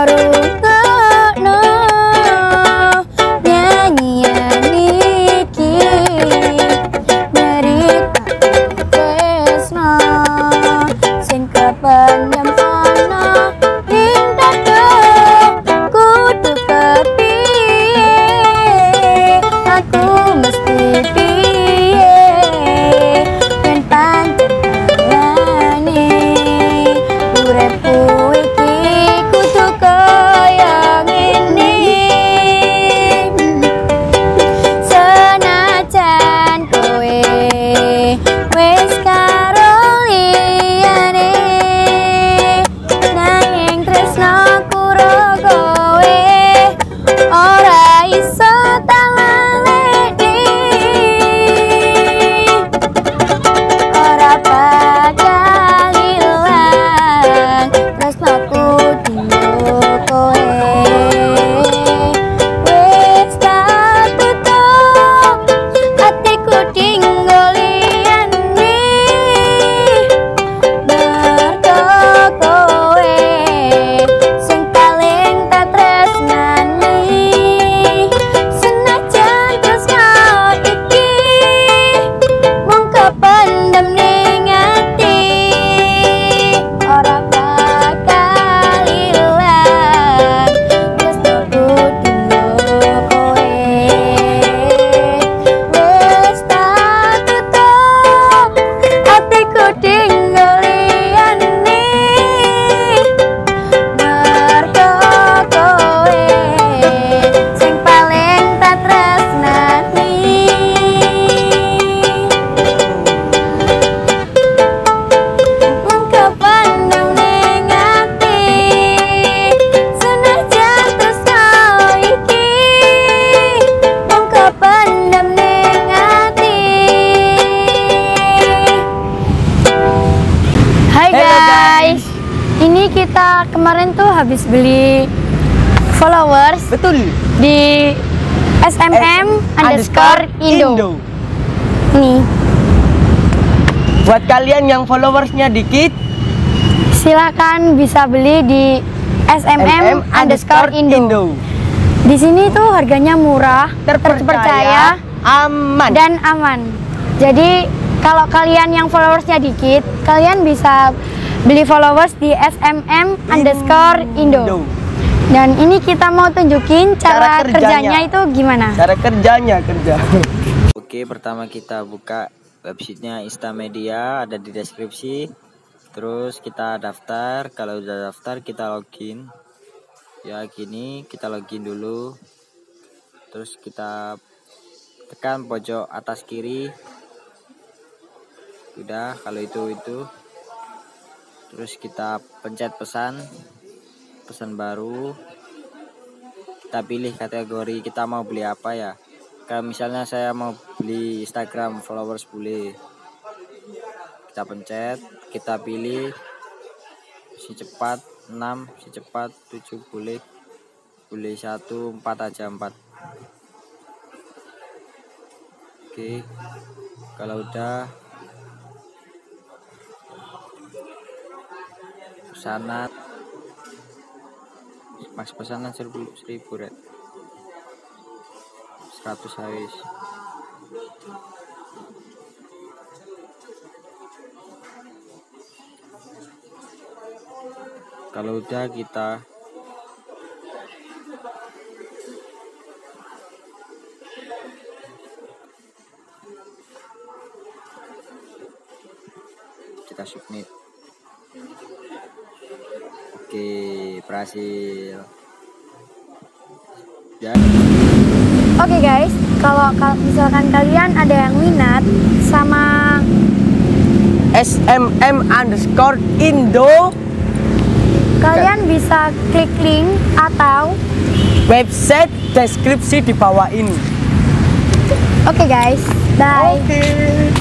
paro Ini kita kemarin tuh habis beli followers Betul. di SMM underscore Indo. Nih, Buat kalian yang followersnya dikit, silakan bisa beli di SMM underscore Indo. Di sini tuh harganya murah, terpercaya, aman. dan aman. Jadi kalau kalian yang followersnya dikit, kalian bisa beli followers di SMM underscore Indo. Dan ini kita mau tunjukin cara, Cara kerjanya. kerjanya itu gimana. cara kerjanya kerja. Oke, pertama kita buka websitenya Instamedia, ada di deskripsi. Terus kita daftar, kalau udah daftar kita login. Ya gini, kita login dulu. Terus kita tekan pojok atas kiri. Udah, kalau itu itu. Terus kita pencet pesan, pesan baru. Kita pilih kategori kita mau beli apa ya kayak misalnya saya mau beli Instagram followers boleh kita pencet kita pilih si cepat 6 si cepat 7 boleh boleh 1 4 aja 4 oke kalau udah pesanan mas pesanan seribu seribu red. 100 habis. Kalau udah kita kita submit oke berhasil ya Oke guys, kalau kal- misalkan kalian ada yang minat sama SMM underscore Indo kalian bisa klik link atau website deskripsi di bawah ini. oke guys, bye. Oke.